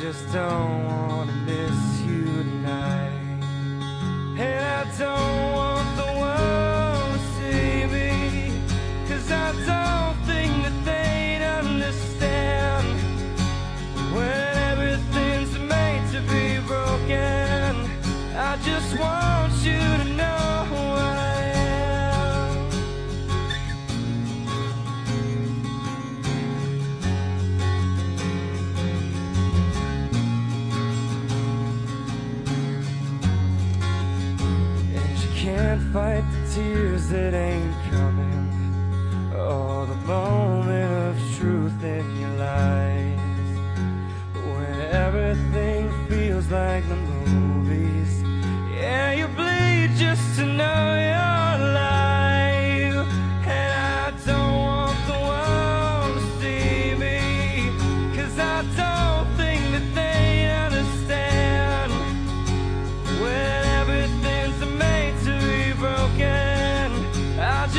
Just don't wanna miss you tonight. And I don't want the world to see me. Cause I don't think that they'd understand. When everything's made to be broken, I just want can't fight the tears that ain't coming. Or the moment of truth in your lies. When everything feels like the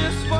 just